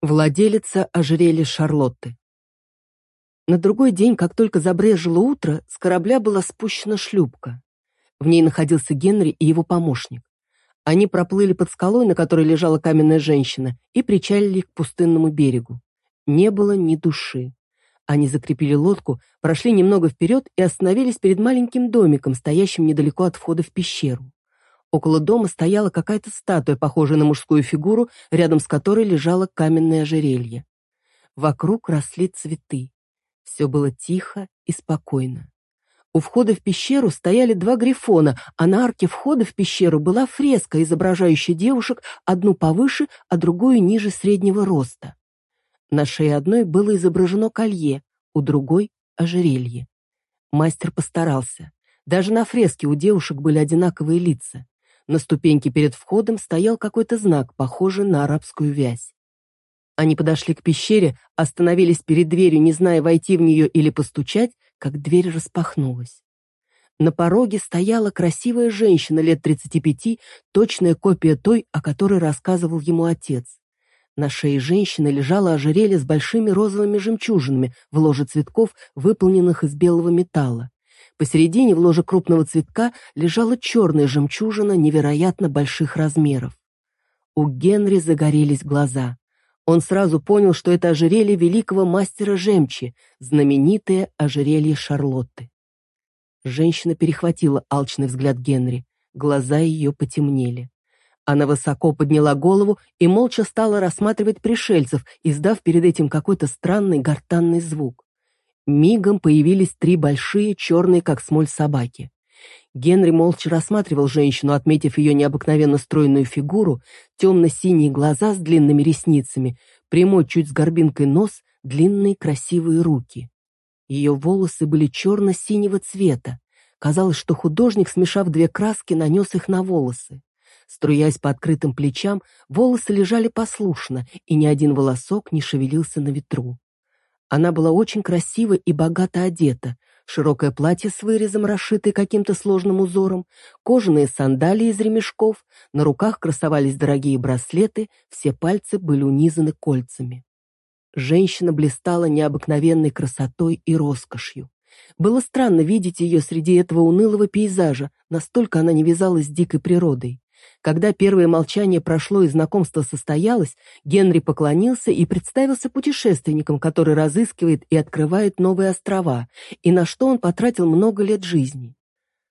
Владелица ожерелья Шарлотты. На другой день, как только забрежило утро, с корабля была спущена шлюпка. В ней находился Генри и его помощник. Они проплыли под скалой, на которой лежала каменная женщина, и причалили к пустынному берегу. Не было ни души. Они закрепили лодку, прошли немного вперед и остановились перед маленьким домиком, стоящим недалеко от входа в пещеру. Около дома стояла какая-то статуя, похожая на мужскую фигуру, рядом с которой лежало каменное ожерелье. Вокруг росли цветы. Все было тихо и спокойно. У входа в пещеру стояли два грифона, а на арке входа в пещеру была фреска, изображающая девушек, одну повыше, а другую ниже среднего роста. На шее одной было изображено колье, у другой — ожерелье. Мастер постарался. Даже на фреске у девушек были одинаковые лица. На ступеньке перед входом стоял какой-то знак, похожий на арабскую вязь. Они подошли к пещере, остановились перед дверью, не зная, войти в нее или постучать, как дверь распахнулась. На пороге стояла красивая женщина лет 35, точная копия той, о которой рассказывал ему отец. На шее женщины лежало ожерелье с большими розовыми жемчужинами в ложе цветков, выполненных из белого металла. Посередине в ложе крупного цветка лежала черная жемчужина невероятно больших размеров. У Генри загорелись глаза. Он сразу понял, что это ожерелье великого мастера Жемчи, знаменитое ожерелье Шарлотты. Женщина перехватила алчный взгляд Генри. Глаза ее потемнели. Она высоко подняла голову и молча стала рассматривать пришельцев, издав перед этим какой-то странный гортанный звук. Мигом появились три большие, черные, как смоль, собаки. Генри молча рассматривал женщину, отметив ее необыкновенно стройную фигуру, темно-синие глаза с длинными ресницами, прямой чуть с горбинкой нос, длинные красивые руки. Ее волосы были черно-синего цвета. Казалось, что художник, смешав две краски, нанес их на волосы. Струясь по открытым плечам, волосы лежали послушно, и ни один волосок не шевелился на ветру. Она была очень красиво и богато одета. Широкое платье с вырезом, расшитое каким-то сложным узором, кожаные сандалии из ремешков, на руках красовались дорогие браслеты, все пальцы были унизаны кольцами. Женщина блистала необыкновенной красотой и роскошью. Было странно видеть ее среди этого унылого пейзажа, настолько она не вязалась с дикой природой. Когда первое молчание прошло и знакомство состоялось, Генри поклонился и представился путешественником, который разыскивает и открывает новые острова, и на что он потратил много лет жизни.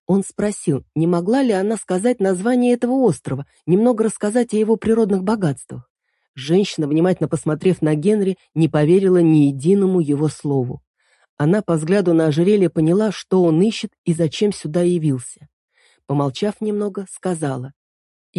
Он спросил, не могла ли она сказать название этого острова, немного рассказать о его природных богатствах. Женщина, внимательно посмотрев на Генри, не поверила ни единому его слову. Она по взгляду на ожерелье поняла, что он ищет и зачем сюда явился. Помолчав немного, сказала,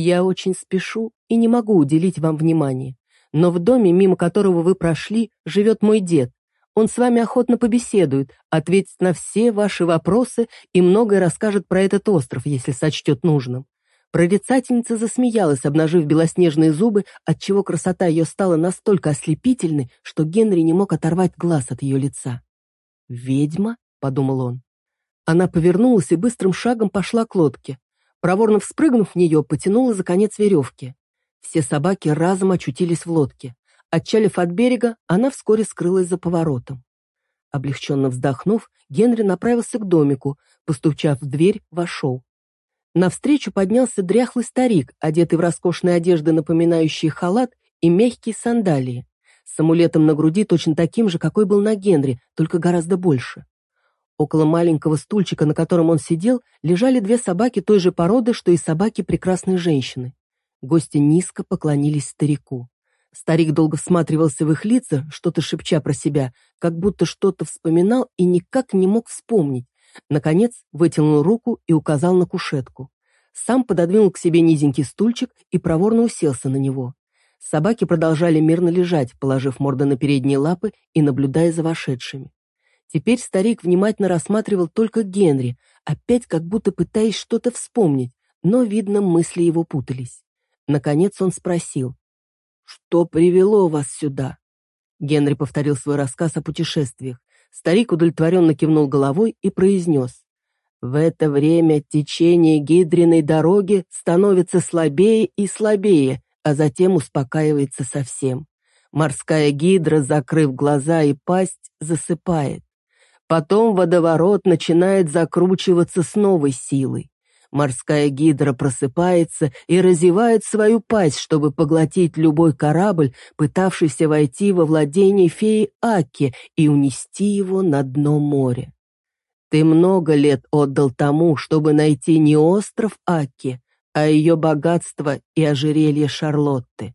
я очень спешу и не могу уделить вам внимания. Но в доме, мимо которого вы прошли, живет мой дед. Он с вами охотно побеседует, ответит на все ваши вопросы и многое расскажет про этот остров, если сочтет нужным. Прорицательница засмеялась, обнажив белоснежные зубы, отчего красота ее стала настолько ослепительной, что Генри не мог оторвать глаз от ее лица. «Ведьма?» — подумал он. Она повернулась и быстрым шагом пошла к лодке. Проворно вспрыгнув в нее, потянула за конец веревки. Все собаки разом очутились в лодке. Отчалив от берега, она вскоре скрылась за поворотом. Облегченно вздохнув, Генри направился к домику, постучав в дверь, вошел. Навстречу поднялся дряхлый старик, одетый в роскошные одежды, напоминающие халат, и мягкие сандалии, с амулетом на груди точно таким же, какой был на Генри, только гораздо больше. Около маленького стульчика, на котором он сидел, лежали две собаки той же породы, что и собаки прекрасной женщины. Гости низко поклонились старику. Старик долго всматривался в их лица, что-то шепча про себя, как будто что-то вспоминал и никак не мог вспомнить. Наконец вытянул руку и указал на кушетку. Сам пододвинул к себе низенький стульчик и проворно уселся на него. Собаки продолжали мирно лежать, положив морды на передние лапы и наблюдая за вошедшими. Теперь старик внимательно рассматривал только Генри, опять как будто пытаясь что-то вспомнить, но, видно, мысли его путались. Наконец он спросил, «Что привело вас сюда?» Генри повторил свой рассказ о путешествиях. Старик удовлетворенно кивнул головой и произнес, «В это время течение гидриной дороги становится слабее и слабее, а затем успокаивается совсем. Морская гидра, закрыв глаза и пасть, засыпает. Потом водоворот начинает закручиваться с новой силой. Морская гидра просыпается и разевает свою пасть, чтобы поглотить любой корабль, пытавшийся войти во владение феи Аки и унести его на дно моря. Ты много лет отдал тому, чтобы найти не остров Аки, а ее богатство и ожерелье Шарлотты.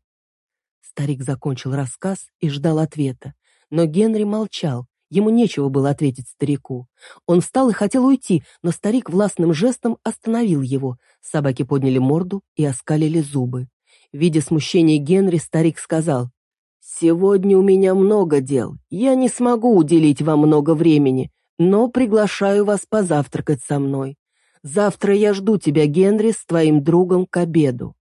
Старик закончил рассказ и ждал ответа, но Генри молчал, ему нечего было ответить старику. Он встал и хотел уйти, но старик властным жестом остановил его. Собаки подняли морду и оскалили зубы. Видя смущение Генри, старик сказал, «Сегодня у меня много дел, я не смогу уделить вам много времени, но приглашаю вас позавтракать со мной. Завтра я жду тебя, Генри, с твоим другом к обеду.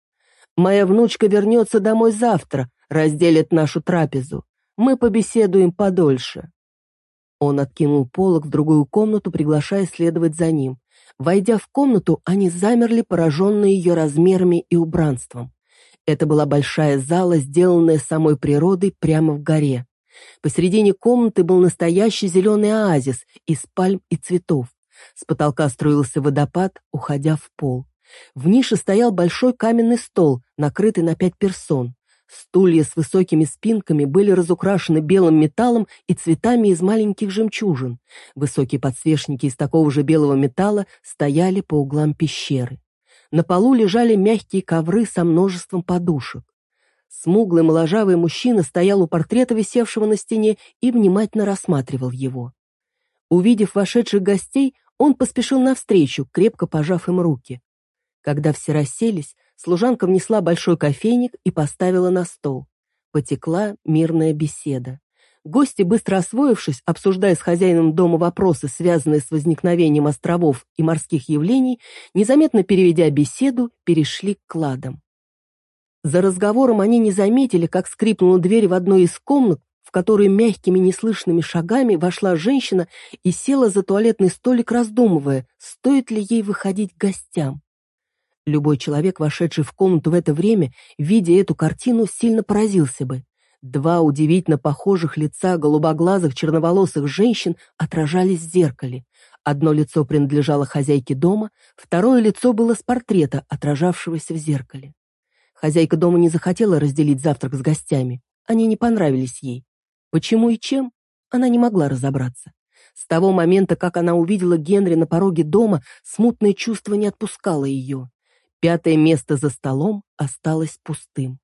Моя внучка вернется домой завтра, разделит нашу трапезу. Мы побеседуем подольше». Он откинул полог в другую комнату, приглашая следовать за ним. Войдя в комнату, они замерли, пораженные ее размерами и убранством. Это была большая зала, сделанная самой природой прямо в горе. Посередине комнаты был настоящий зеленый оазис из пальм и цветов. С потолка струился водопад, уходя в пол. В нише стоял большой каменный стол, накрытый на пять персон. Стулья с высокими спинками были разукрашены белым металлом и цветами из маленьких жемчужин. Высокие подсвечники из такого же белого металла стояли по углам пещеры. На полу лежали мягкие ковры со множеством подушек. Смуглый моложавый мужчина стоял у портрета, висевшего на стене, и внимательно рассматривал его. Увидев вошедших гостей, он поспешил навстречу, крепко пожав им руки. Когда все расселись, служанка внесла большой кофейник и поставила на стол. Потекла мирная беседа. Гости, быстро освоившись, обсуждая с хозяином дома вопросы, связанные с возникновением островов и морских явлений, незаметно переведя беседу, перешли к кладам. За разговором они не заметили, как скрипнула дверь в одной из комнат, в которую мягкими неслышными шагами вошла женщина и села за туалетный столик, раздумывая, стоит ли ей выходить к гостям. Любой человек, вошедший в комнату в это время, видя эту картину, сильно поразился бы. Два удивительно похожих лица голубоглазых черноволосых женщин отражались в зеркале. Одно лицо принадлежало хозяйке дома, второе лицо было с портрета, отражавшегося в зеркале. Хозяйка дома не захотела разделить завтрак с гостями. Они не понравились ей. Почему и чем, она не могла разобраться. С того момента, как она увидела Генри на пороге дома, смутное чувство не отпускало ее. Пятое место за столом осталось пустым.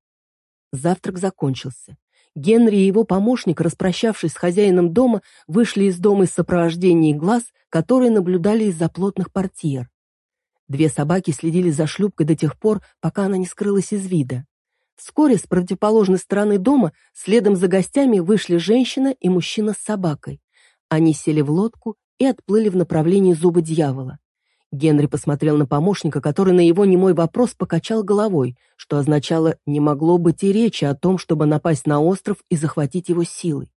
Завтрак закончился. Генри и его помощник, распрощавшись с хозяином дома, вышли из дома из сопровождения глаз, которые наблюдали из-за плотных портьер. Две собаки следили за шлюпкой до тех пор, пока она не скрылась из вида. Вскоре с противоположной стороны дома следом за гостями вышли женщина и мужчина с собакой. Они сели в лодку и отплыли в направлении зуба дьявола. Генри посмотрел на помощника, который на его немой вопрос покачал головой, что означало «не могло быть и речи о том, чтобы напасть на остров и захватить его силой».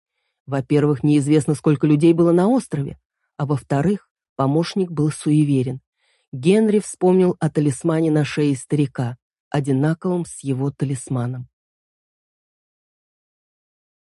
Во-первых, неизвестно, сколько людей было на острове, а во-вторых, помощник был суеверен. Генри вспомнил о талисмане на шее старика, одинаковом с его талисманом.